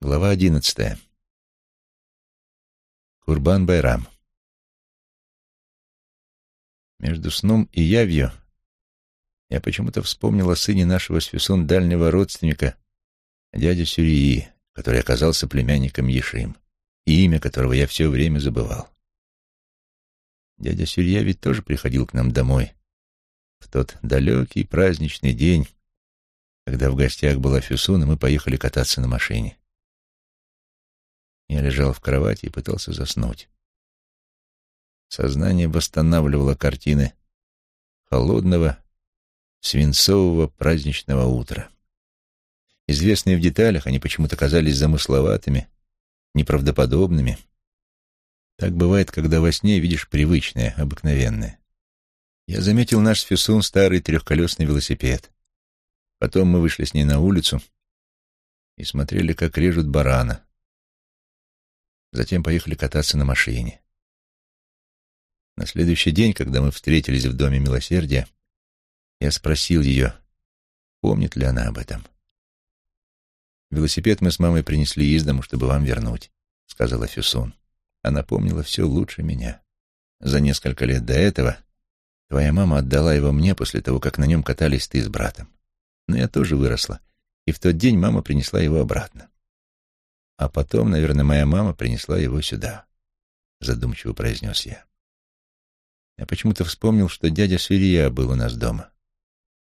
Глава одиннадцатая. Курбан Байрам. Между сном и явью я почему-то вспомнил о сыне нашего с Фюсон дальнего родственника, дяде Сюрии, который оказался племянником Ешим, и имя которого я все время забывал. Дядя Сюрия ведь тоже приходил к нам домой в тот далекий праздничный день, когда в гостях была Фюсон, и мы поехали кататься на машине. Я лежал в кровати и пытался заснуть. Сознание восстанавливало картины холодного, свинцового праздничного утра. Известные в деталях, они почему-то казались замысловатыми, неправдоподобными. Так бывает, когда во сне видишь привычное, обыкновенное. Я заметил наш с Фюсун старый трехколесный велосипед. Потом мы вышли с ней на улицу и смотрели, как режут барана, Затем поехали кататься на машине. На следующий день, когда мы встретились в Доме Милосердия, я спросил ее, помнит ли она об этом. «Велосипед мы с мамой принесли из дому, чтобы вам вернуть», — сказала Фюсун. Она помнила все лучше меня. За несколько лет до этого твоя мама отдала его мне после того, как на нем катались ты с братом. Но я тоже выросла, и в тот день мама принесла его обратно. А потом, наверное, моя мама принесла его сюда, задумчиво произнес я. Я почему-то вспомнил, что дядя Свирия был у нас дома,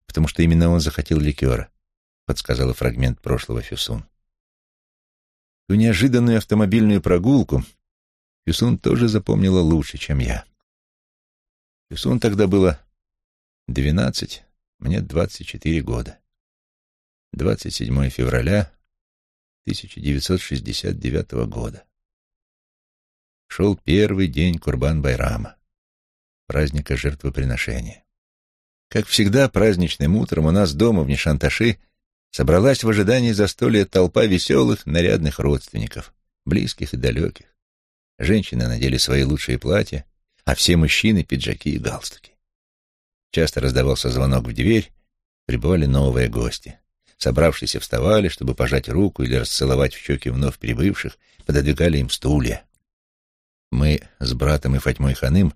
потому что именно он захотел ликера, подсказала фрагмент прошлого Фюсун. Ту неожиданную автомобильную прогулку Фюсун тоже запомнила лучше, чем я. Фюсун тогда было двенадцать, мне двадцать четыре года. 27 февраля 1969 года. Шел первый день Курбан-Байрама, праздника жертвоприношения. Как всегда, праздничным утром у нас дома в Нишанташи собралась в ожидании застолья толпа веселых, нарядных родственников, близких и далеких. Женщины надели свои лучшие платья, а все мужчины — пиджаки и галстуки. Часто раздавался звонок в дверь, прибывали новые гости. Собравшиеся вставали, чтобы пожать руку или расцеловать в щеки вновь прибывших, пододвигали им стулья. Мы с братом и Фатьмой Ханым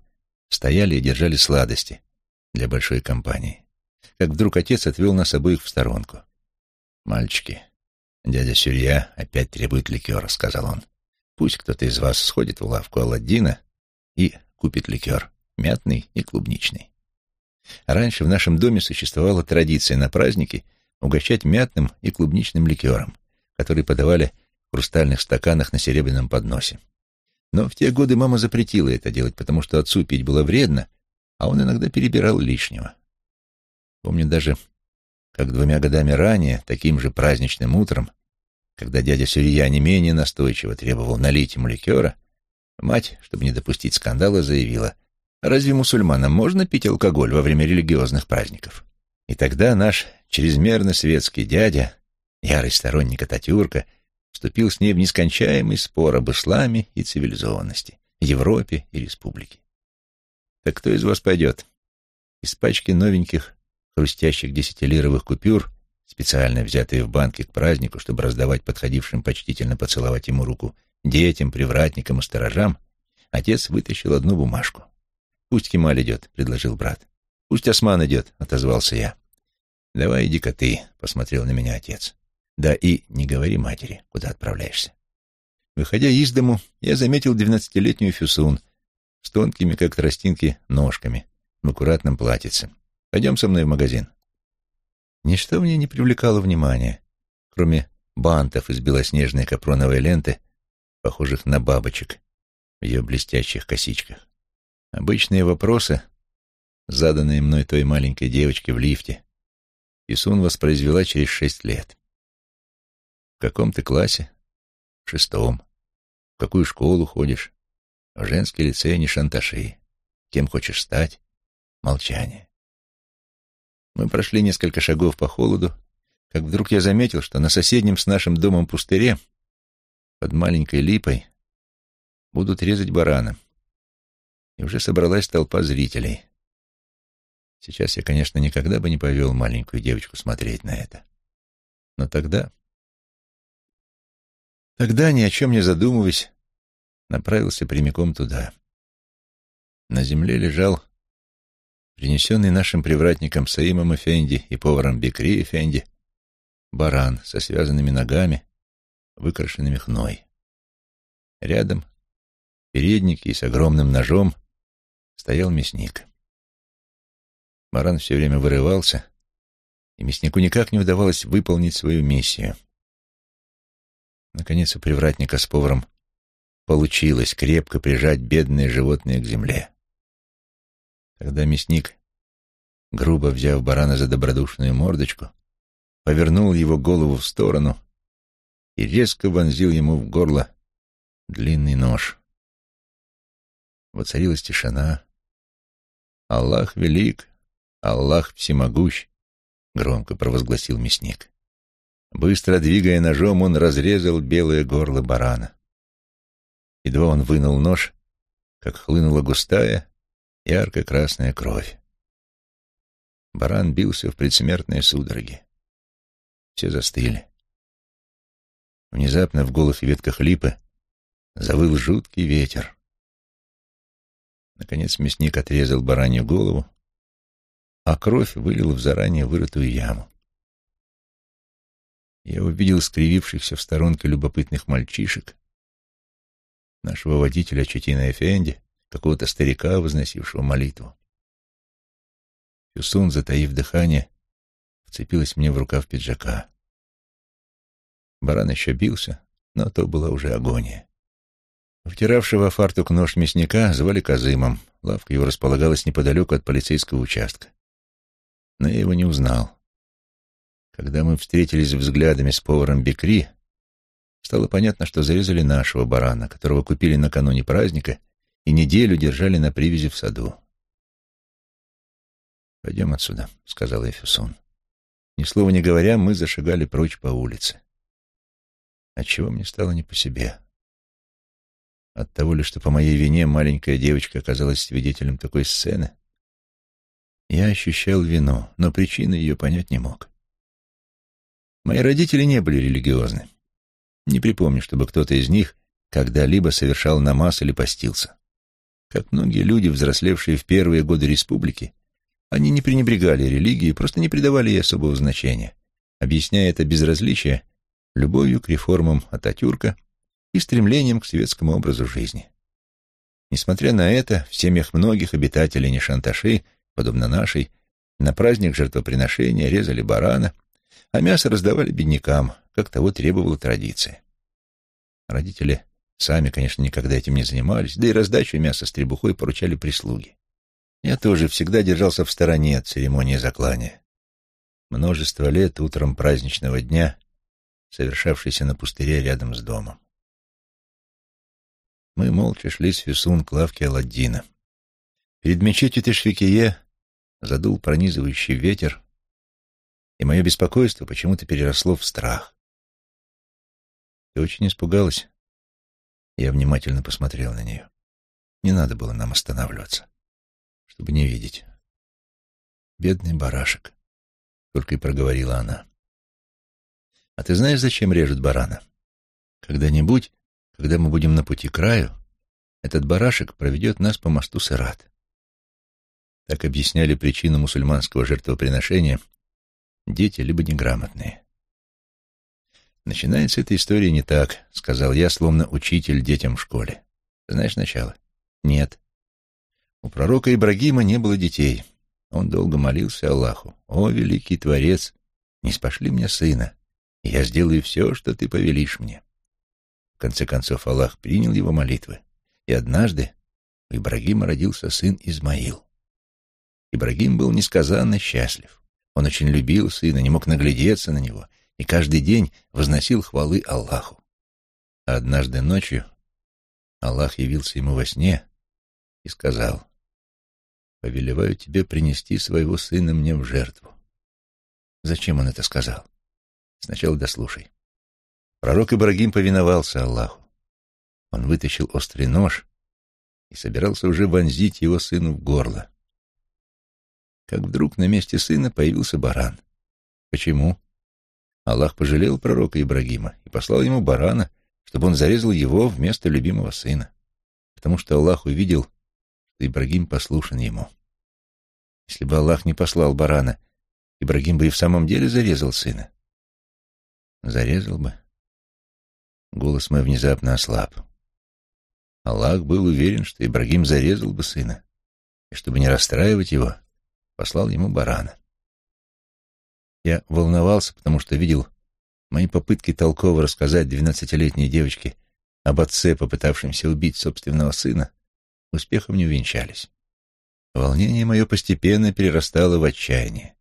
стояли и держали сладости для большой компании. Как вдруг отец отвел нас обоих в сторонку. «Мальчики, дядя Сюрья опять требует ликера», — сказал он. «Пусть кто-то из вас сходит в лавку Алладдина и купит ликер, мятный и клубничный». Раньше в нашем доме существовала традиция на праздники — угощать мятным и клубничным ликером, который подавали в хрустальных стаканах на серебряном подносе. Но в те годы мама запретила это делать, потому что отцу пить было вредно, а он иногда перебирал лишнего. Помню даже, как двумя годами ранее, таким же праздничным утром, когда дядя Сюрия не менее настойчиво требовал налить ему ликера, мать, чтобы не допустить скандала, заявила, «Разве мусульманам можно пить алкоголь во время религиозных праздников?» И тогда наш чрезмерно светский дядя, ярый сторонник Ататюрка, вступил с ней в нескончаемый спор об исламе и цивилизованности, Европе и республике. Так кто из вас пойдет? Из пачки новеньких хрустящих десятилировых купюр, специально взятые в банке к празднику, чтобы раздавать подходившим почтительно поцеловать ему руку детям, привратникам и сторожам, отец вытащил одну бумажку. «Пусть Кемаль идет», — предложил брат. «Пусть Осман идет», — отозвался я. «Давай иди-ка ты», — посмотрел на меня отец. «Да и не говори матери, куда отправляешься». Выходя из дому, я заметил двенадцатилетнюю Фюсун с тонкими, как тростинки, ножками в аккуратном платьице. «Пойдем со мной в магазин». Ничто мне не привлекало внимания, кроме бантов из белоснежной капроновой ленты, похожих на бабочек в ее блестящих косичках. Обычные вопросы — заданные мной той маленькой девочке в лифте, Исун воспроизвела через шесть лет. В каком ты классе? В шестом. В какую школу ходишь? В женский лицей не шанташи. Кем хочешь стать? Молчание. Мы прошли несколько шагов по холоду, как вдруг я заметил, что на соседнем с нашим домом пустыре, под маленькой липой, будут резать барана. И уже собралась толпа зрителей. Сейчас я, конечно, никогда бы не повел маленькую девочку смотреть на это. Но тогда Тогда, ни о чем не задумываясь, направился прямиком туда. На земле лежал принесенный нашим привратником Саимом Эфенди и поваром Бекри Эфенди баран со связанными ногами, выкрашенными хной. Рядом, в переднике и с огромным ножом, стоял мясник. Баран все время вырывался, и мяснику никак не удавалось выполнить свою миссию. Наконец у привратника с поваром получилось крепко прижать бедное животное к земле. Тогда мясник, грубо взяв барана за добродушную мордочку, повернул его голову в сторону и резко вонзил ему в горло длинный нож. Воцарилась тишина. «Аллах велик, Аллах всемогущ», — громко провозгласил мясник. Быстро двигая ножом, он разрезал белое горло барана. Едва он вынул нож, как хлынула густая, ярко-красная кровь. Баран бился в предсмертной судороге. Все застыли. Внезапно в голых ветках липы завыл жуткий ветер. Наконец мясник отрезал баранью голову, а кровь вылил в заранее вырытую яму. Я увидел скривившихся в сторонке любопытных мальчишек, нашего водителя Четина Эфенди, какого-то старика, возносившего молитву. Фюсун, затаив дыхание, вцепилась мне в рукав пиджака. Баран еще бился, но то была уже агония. Втиравшего фартук нож мясника звали Казымом. Лавка его располагалась неподалеку от полицейского участка. Но я его не узнал. Когда мы встретились взглядами с поваром Бекри, стало понятно, что зарезали нашего барана, которого купили накануне праздника и неделю держали на привязи в саду. «Пойдем отсюда», — сказал Эфесун. Ни слова не говоря, мы зашагали прочь по улице. Отчего мне стало не по себе? От того ли, что по моей вине маленькая девочка оказалась свидетелем такой сцены? Я ощущал вину, но причины ее понять не мог. Мои родители не были религиозны. Не припомню, чтобы кто-то из них когда-либо совершал намаз или постился. Как многие люди, взрослевшие в первые годы республики, они не пренебрегали религией, просто не придавали ей особого значения, объясняя это безразличие любовью к реформам Ататюрка и стремлением к светскому образу жизни. Несмотря на это, в семьях многих обитателей Нишанташи, подобно нашей, на праздник жертвоприношения резали барана, а мясо раздавали беднякам, как того требовала традиция. Родители сами, конечно, никогда этим не занимались, да и раздачу мяса с требухой поручали прислуги. Я тоже всегда держался в стороне от церемонии заклания. Множество лет утром праздничного дня, совершавшейся на пустыре рядом с домом. Мы молча шли с Фисун к лавке Аладдина. Перед мечетью Тешвикие задул пронизывающий ветер, и мое беспокойство почему-то переросло в страх. Ты очень испугалась? Я внимательно посмотрел на нее. Не надо было нам останавливаться чтобы не видеть. Бедный барашек, только и проговорила она. А ты знаешь, зачем режут барана? Когда-нибудь, когда мы будем на пути к краю, этот барашек проведет нас по мосту Сырат. Так объясняли причину мусульманского жертвоприношения дети либо неграмотные. Начинается эта история не так, сказал я, словно учитель детям в школе. Знаешь начало? Нет. У пророка Ибрагима не было детей. Он долго молился Аллаху. «О, великий Творец, не спошли мне сына, и я сделаю все, что ты повелишь мне». В конце концов Аллах принял его молитвы, и однажды у Ибрагима родился сын Измаил. Ибрагим был несказанно счастлив. Он очень любил сына, не мог наглядеться на него, и каждый день возносил хвалы Аллаху. А однажды ночью Аллах явился ему во сне и сказал, повелеваю тебе принести своего сына мне в жертву. Зачем он это сказал? Сначала дослушай. Пророк Ибрагим повиновался Аллаху. Он вытащил острый нож и собирался уже вонзить его сыну в горло. Как вдруг на месте сына появился баран. Почему? Аллах пожалел пророка Ибрагима и послал ему барана, чтобы он зарезал его вместо любимого сына, потому что Аллах увидел, что Ибрагим послушен ему. Если бы Аллах не послал барана, Ибрагим бы и в самом деле зарезал сына. Зарезал бы. Голос мой внезапно ослаб. Аллах был уверен, что Ибрагим зарезал бы сына, и чтобы не расстраивать его, послал ему барана. Я волновался, потому что видел мои попытки толково рассказать двенадцатилетней девочке об отце, попытавшемся убить собственного сына, успехом не увенчались. Волнение мое постепенно перерастало в отчаяние.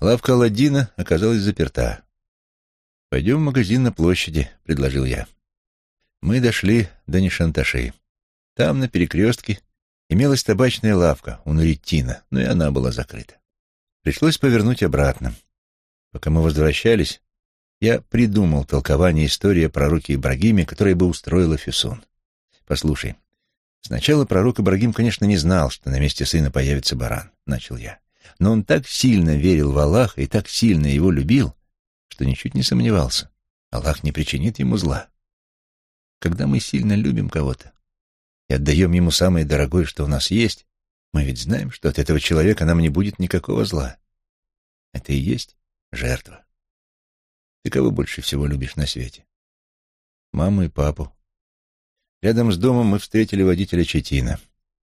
Лавка Аладдина оказалась заперта. «Пойдем в магазин на площади», — предложил я. Мы дошли до Нишанташи. Там, на перекрестке, имелась табачная лавка у Нуритина, но и она была закрыта. Пришлось повернуть обратно. Пока мы возвращались, я придумал толкование истории о пророке Ибрагиме, которое бы устроило Фисун. Послушай, Сначала пророк Ибрагим, конечно, не знал, что на месте сына появится баран, — начал я. Но он так сильно верил в Аллаха и так сильно его любил, что ничуть не сомневался. Аллах не причинит ему зла. Когда мы сильно любим кого-то и отдаем ему самое дорогое, что у нас есть, мы ведь знаем, что от этого человека нам не будет никакого зла. Это и есть жертва. Ты кого больше всего любишь на свете? Маму и папу, Рядом с домом мы встретили водителя Четина.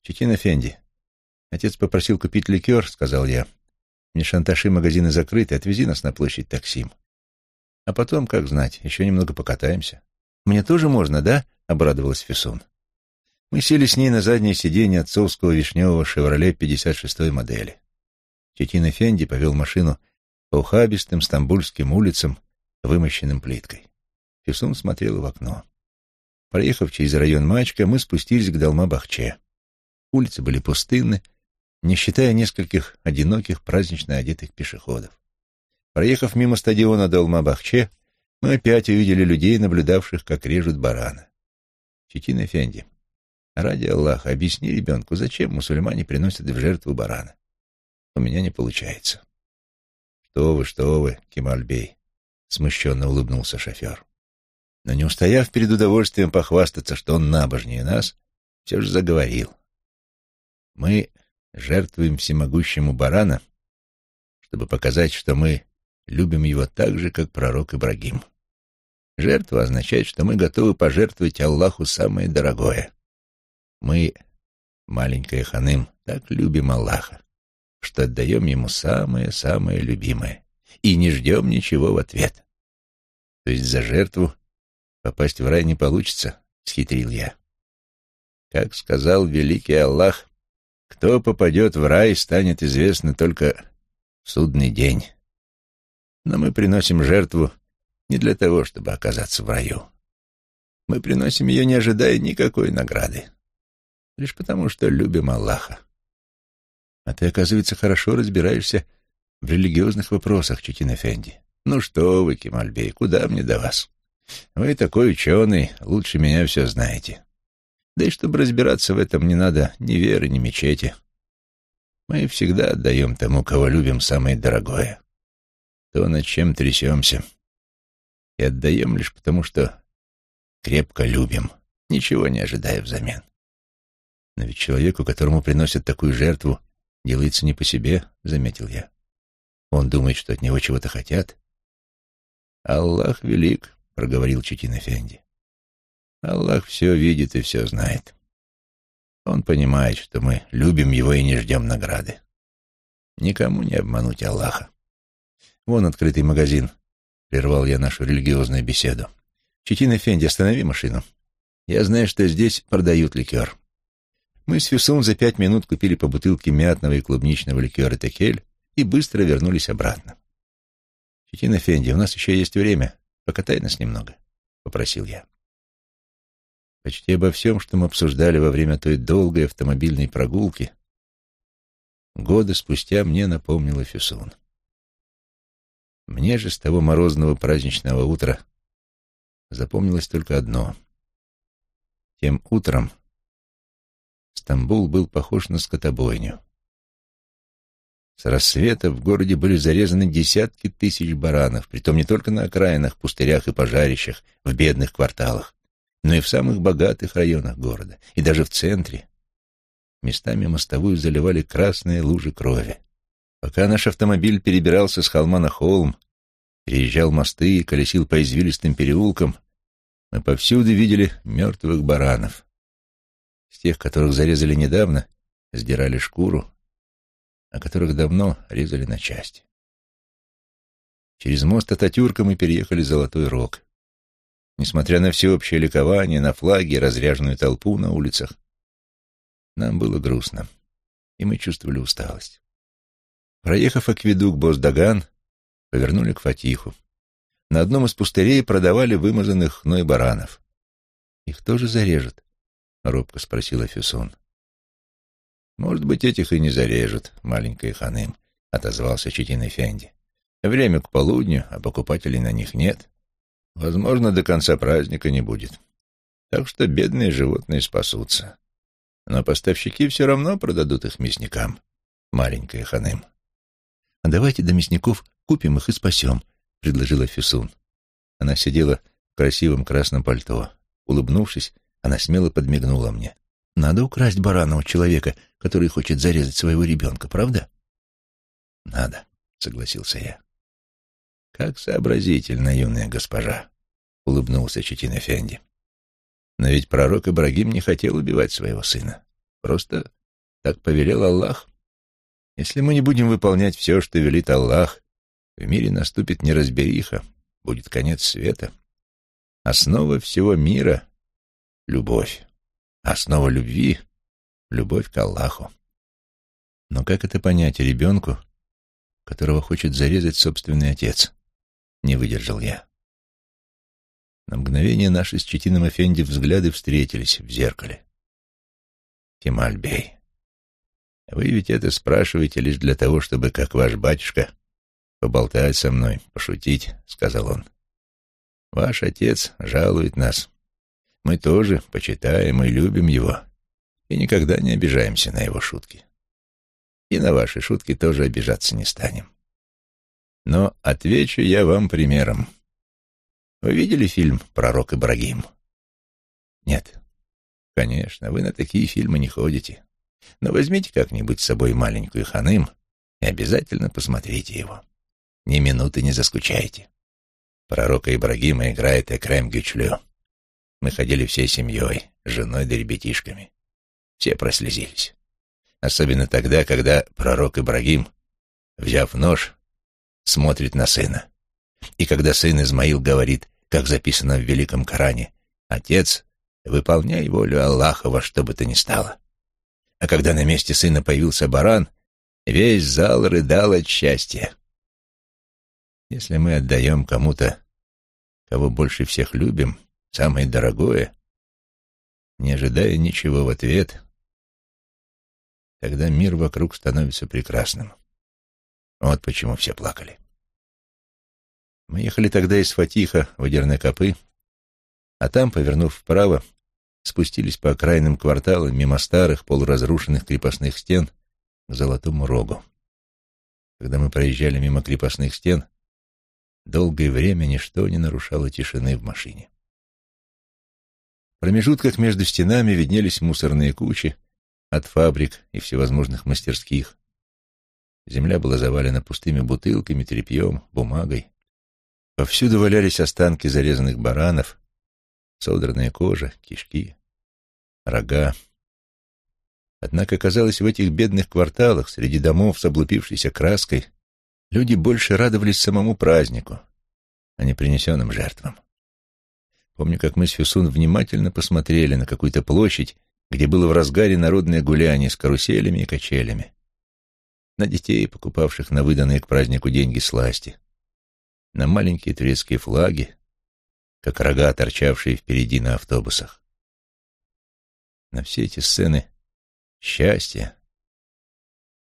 «Четина Фенди. Отец попросил купить ликер», — сказал я. «Не шанташи магазины закрыты, отвези нас на площадь Таксим. А потом, как знать, еще немного покатаемся». «Мне тоже можно, да?» — обрадовалась Фисун. Мы сели с ней на заднее сиденье отцовского вишневого «Шевроле» 56-й модели. Четина Фенди повел машину по ухабистым стамбульским улицам, вымощенным плиткой. Фисун смотрела в окно. Проехав через район Мачка, мы спустились к Далма-Бахче. Улицы были пустынны, не считая нескольких одиноких празднично одетых пешеходов. Проехав мимо стадиона Далма-Бахче, мы опять увидели людей, наблюдавших, как режут барана. Четин Эфенди, ради Аллаха, объясни ребенку, зачем мусульмане приносят в жертву барана. У меня не получается. Что вы, что вы, Кемальбей, смущенно улыбнулся шофер но не устояв перед удовольствием похвастаться, что он набожнее нас, все же заговорил. Мы жертвуем всемогущему барана, чтобы показать, что мы любим его так же, как пророк Ибрагим. Жертва означает, что мы готовы пожертвовать Аллаху самое дорогое. Мы, маленькая ханым, так любим Аллаха, что отдаем ему самое-самое любимое и не ждем ничего в ответ. То есть за жертву Попасть в рай не получится, — схитрил я. Как сказал великий Аллах, кто попадет в рай, станет известно только в судный день. Но мы приносим жертву не для того, чтобы оказаться в раю. Мы приносим ее, не ожидая никакой награды, лишь потому, что любим Аллаха. А ты, оказывается, хорошо разбираешься в религиозных вопросах, Чутин Эфенди. Ну что вы, Кемальбей, куда мне до вас? Вы такой ученый, лучше меня все знаете. Да и чтобы разбираться в этом, не надо ни веры, ни мечети. Мы всегда отдаем тому, кого любим, самое дорогое. То, над чем трясемся. И отдаем лишь потому, что крепко любим, ничего не ожидая взамен. Но ведь человеку, которому приносят такую жертву, делается не по себе, — заметил я. Он думает, что от него чего-то хотят. Аллах велик, — проговорил Четин Эфенди. «Аллах все видит и все знает. Он понимает, что мы любим его и не ждем награды. Никому не обмануть Аллаха. Вон открытый магазин», — прервал я нашу религиозную беседу. «Четин Эфенди, останови машину. Я знаю, что здесь продают ликер». Мы с Фюсум за пять минут купили по бутылке мятного и клубничного ликера «Текель» и быстро вернулись обратно. «Четин Эфенди, у нас еще есть время», Покатай нас немного, — попросил я. Почти обо всем, что мы обсуждали во время той долгой автомобильной прогулки, годы спустя мне напомнила Фюсун. Мне же с того морозного праздничного утра запомнилось только одно. Тем утром Стамбул был похож на скотобойню. С рассвета в городе были зарезаны десятки тысяч баранов, притом не только на окраинах, пустырях и пожарищах, в бедных кварталах, но и в самых богатых районах города, и даже в центре. Местами мостовую заливали красные лужи крови. Пока наш автомобиль перебирался с холма на холм, переезжал мосты и колесил по извилистым переулкам, мы повсюду видели мертвых баранов. С тех, которых зарезали недавно, сдирали шкуру, а которых давно резали на части. Через мост Ататюрка мы переехали Золотой Рог. Несмотря на всеобщее ликование, на флаги разряженную толпу на улицах, нам было грустно, и мы чувствовали усталость. Проехав акведук Боздаган, повернули к Фатиху. На одном из пустырей продавали вымазанных хной баранов. «Их тоже зарежут?» — робко спросила Фюсон. «Может быть, этих и не зарежут, маленькая ханым», — отозвался Четин Эфенди. «Время к полудню, а покупателей на них нет. Возможно, до конца праздника не будет. Так что бедные животные спасутся. Но поставщики все равно продадут их мясникам, маленькая ханым». «А давайте до мясников купим их и спасем», — предложила Фюсун. Она сидела в красивом красном пальто. Улыбнувшись, она смело подмигнула мне. «Надо украсть барана у человека, который хочет зарезать своего ребенка, правда?» «Надо», — согласился я. «Как сообразительно, юная госпожа», — улыбнулся Четин Эфенди. «Но ведь пророк Ибрагим не хотел убивать своего сына. Просто так повелел Аллах. Если мы не будем выполнять все, что велит Аллах, в мире наступит неразбериха, будет конец света. Основа всего мира — любовь. Основа любви — любовь к Аллаху. Но как это понять ребенку, которого хочет зарезать собственный отец? Не выдержал я. На мгновение наши с Четином Эфенди взгляды встретились в зеркале. Кемаль-бей, вы ведь это спрашиваете лишь для того, чтобы, как ваш батюшка, поболтать со мной, пошутить, — сказал он. Ваш отец жалует нас. Мы тоже почитаем и любим его, и никогда не обижаемся на его шутки. И на ваши шутки тоже обижаться не станем. Но отвечу я вам примером. Вы видели фильм «Пророк Ибрагим»? Нет. Конечно, вы на такие фильмы не ходите. Но возьмите как-нибудь с собой маленькую ханым и обязательно посмотрите его. Ни минуты не заскучайте. Пророка Ибрагима играет Экрем Гючлю. Мы ходили всей семьей, женой да ребятишками. Все прослезились. Особенно тогда, когда пророк Ибрагим, взяв нож, смотрит на сына. И когда сын Измаил говорит, как записано в Великом Коране, «Отец, выполняй волю Аллаха во что бы то ни стало». А когда на месте сына появился баран, весь зал рыдал от счастья. Если мы отдаем кому-то, кого больше всех любим, самое дорогое, не ожидая ничего в ответ, тогда мир вокруг становится прекрасным. Вот почему все плакали. Мы ехали тогда из Фатиха в Одернекопы, а там, повернув вправо, спустились по окраинным кварталам мимо старых полуразрушенных крепостных стен к Золотому Рогу. Когда мы проезжали мимо крепостных стен, Долгое время ничто не нарушало тишины в машине. Промежутках между стенами виднелись мусорные кучи от фабрик и всевозможных мастерских. Земля была завалена пустыми бутылками, тряпьем, бумагой. Повсюду валялись останки зарезанных баранов, содранная кожа, кишки, рога. Однако, казалось, в этих бедных кварталах, среди домов с облупившейся краской, Люди больше радовались самому празднику, а не принесенным жертвам. Помню, как мы с Фюсун внимательно посмотрели на какую-то площадь, где было в разгаре народное гуляние с каруселями и качелями, на детей, покупавших на выданные к празднику деньги сласти, на маленькие турецкие флаги, как рога, торчавшие впереди на автобусах. На все эти сцены счастья,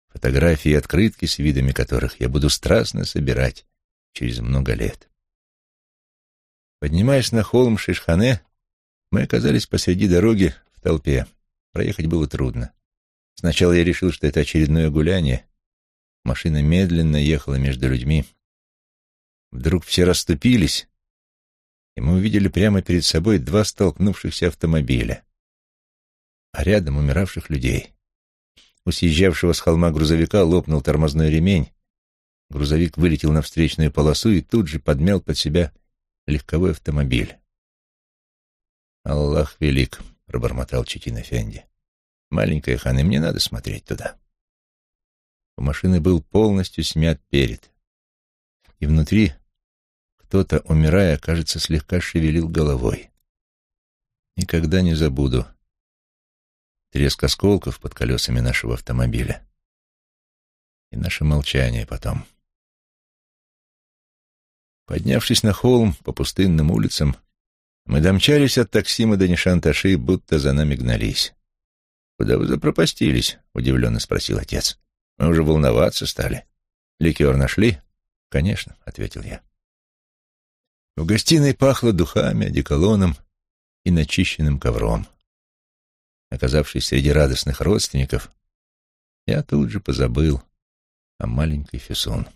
фотографии и открытки с видами которых я буду страстно собирать через много лет. Поднимаясь на холм Шишхане, мы оказались посреди дороги в толпе. Проехать было трудно. Сначала я решил, что это очередное гуляние, Машина медленно ехала между людьми. Вдруг все расступились, и мы увидели прямо перед собой два столкнувшихся автомобиля, а рядом умиравших людей. У съезжавшего с холма грузовика лопнул тормозной ремень, грузовик вылетел на встречную полосу и тут же подмял под себя легковой автомобиль. «Аллах велик», — пробормотал Четин Фенди. «Маленькая ханы, мне надо смотреть туда». У машины был полностью смят перед, и внутри кто-то, умирая, кажется, слегка шевелил головой. Никогда не забуду треск осколков под колесами нашего автомобиля и наше молчание потом. Поднявшись на холм по пустынным улицам, мы домчались от Таксима до Нишанташи, будто за нами гнались. «Куда вы запропастились?» — удивленно спросил отец. «Мы уже волноваться стали. Ликер нашли?» «Конечно», — ответил я. В гостиной пахло духами, одеколоном и начищенным ковром. Оказавшись среди радостных родственников, я тут же позабыл о маленькой Фессон.